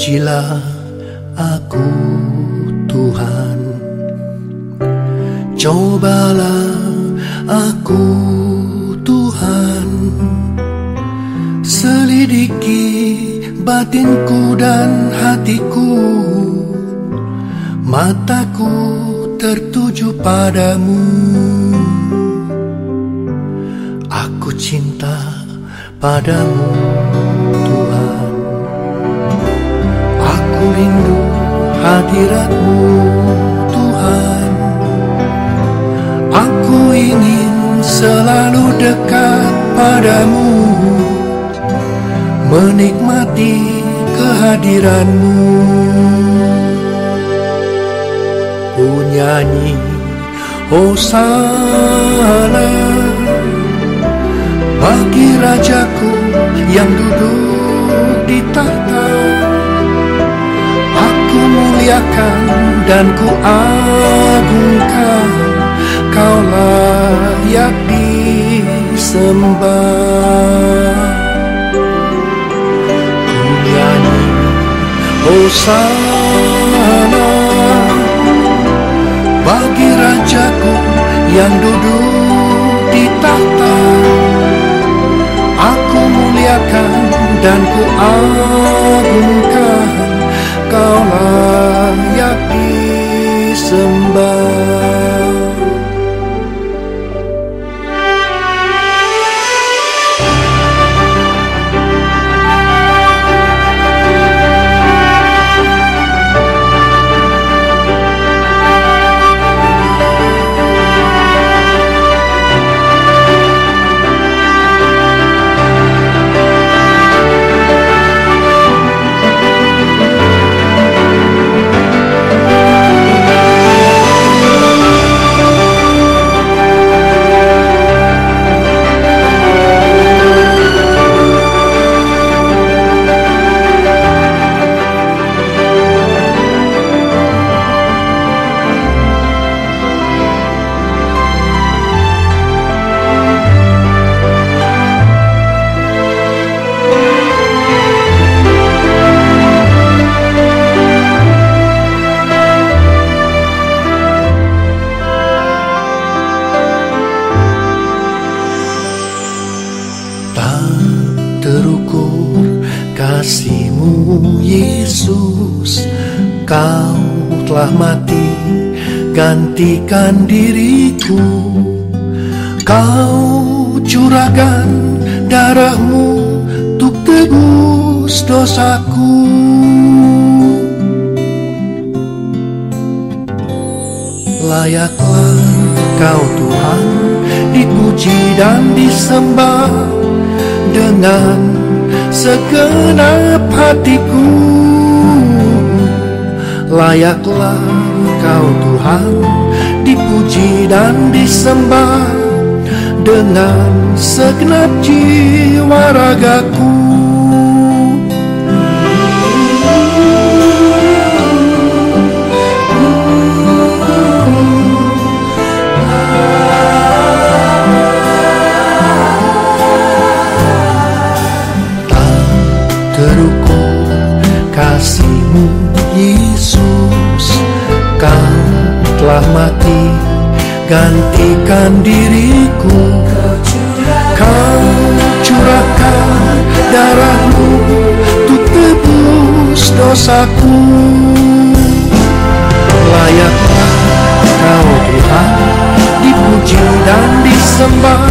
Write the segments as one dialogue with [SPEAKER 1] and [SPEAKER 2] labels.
[SPEAKER 1] Pujilah aku Tuhan. Cobalah aku Tuhan. Selidiki batinku dan hatiku. Mataku tertuju padamu. Aku cinta padamu Aku rindu hadiratmu Tuhan. Aku ingin selalu dekat padamu Menikmati kehadiranmu. Ku nyanyi Hosana Bagi Rajaku yang duduk di tahta muliakan dan ku agungkan Kau layak disembah. Ku nyanyi Hosana Bagi Rajaku yang duduk di tahta Aku muliakan dan ku agungkan Kau layak disembah gantikan diriku. Kau curahkan darahmu Untuk tebus dosaku. Layaklah kau Tuhan dipuji dan disembah dengan segenap hatiku Layaklah kau Tuhan dipuji dan disembah. Dengan segenap jiwa ragaku gantikan diriku. Kau curahkan darahmu Untuk tebus dosaku. Layaklah kau Tuhan dipuji dan disembah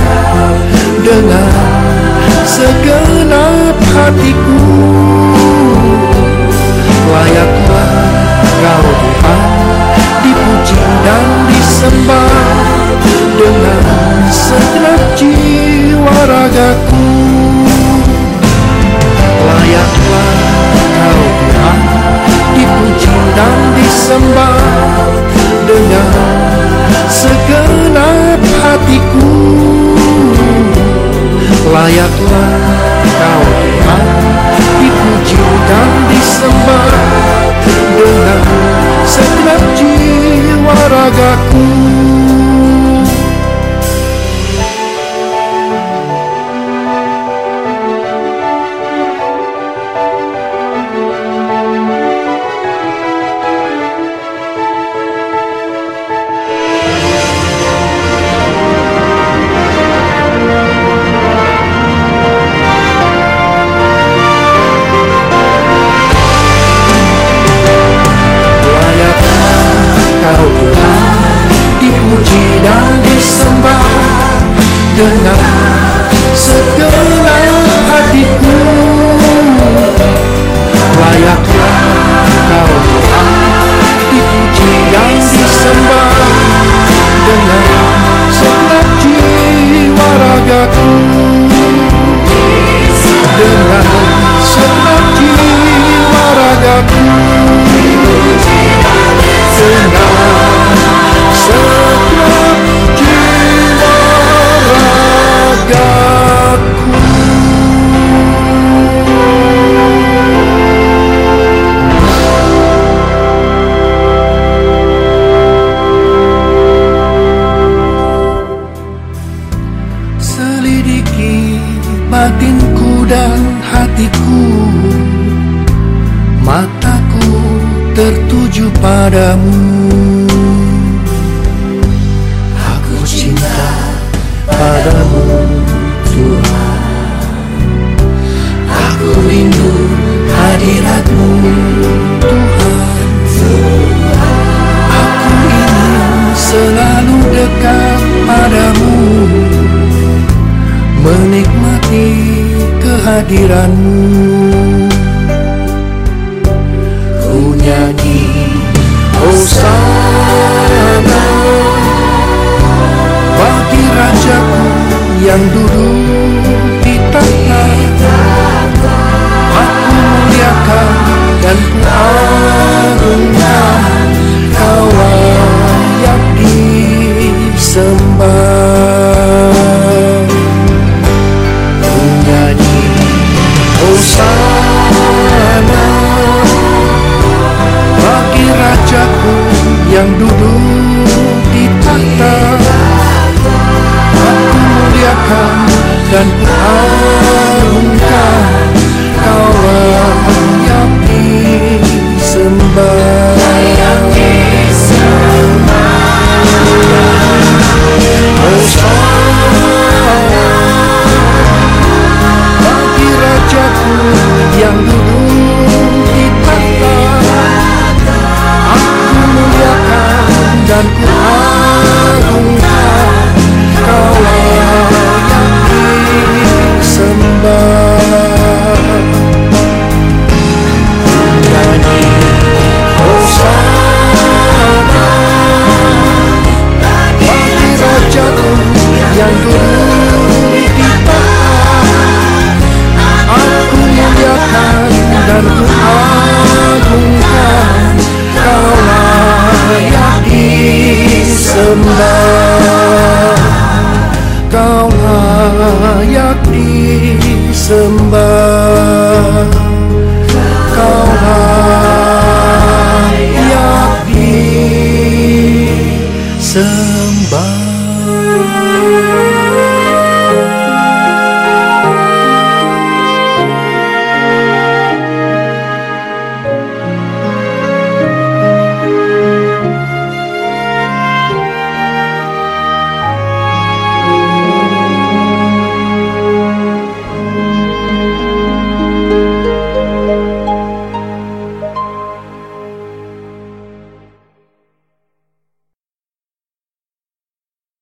[SPEAKER 1] Dengan segenap hatiku. Layaklah kau Tuhan dipuji dan disembah Dengan segenap jiwa ragaku Layaklah kau Tuhan dipuji dan disembah. Dengan segenap hatiku Layaklah dan hatiku. Mataku tertuju padamu. Kehadiranmu